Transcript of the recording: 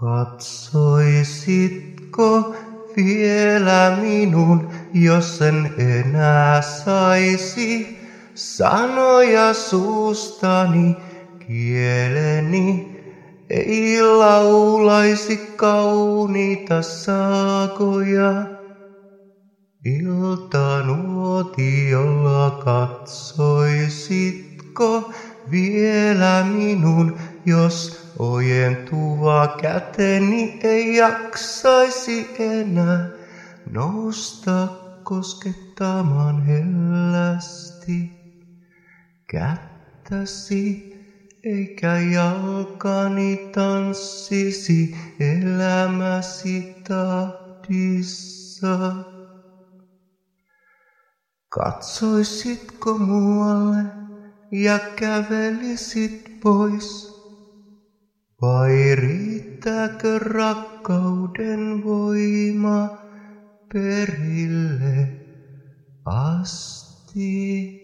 Katsoisitko vielä minun, jos en enää saisi sanoja suustani, kieleni ei laulaisi kauniita saakoja. Iltanuotiolla katsoisitko vielä minun, jos ojentuva käteni ei jaksaisi enää nousta koskettamaan hellästi kättäsi, eikä jalkani tanssisi elämäsi tahdissa. Katsoisitko muualle ja kävelisit pois? Vai riittääkö rakkauden voima perille asti?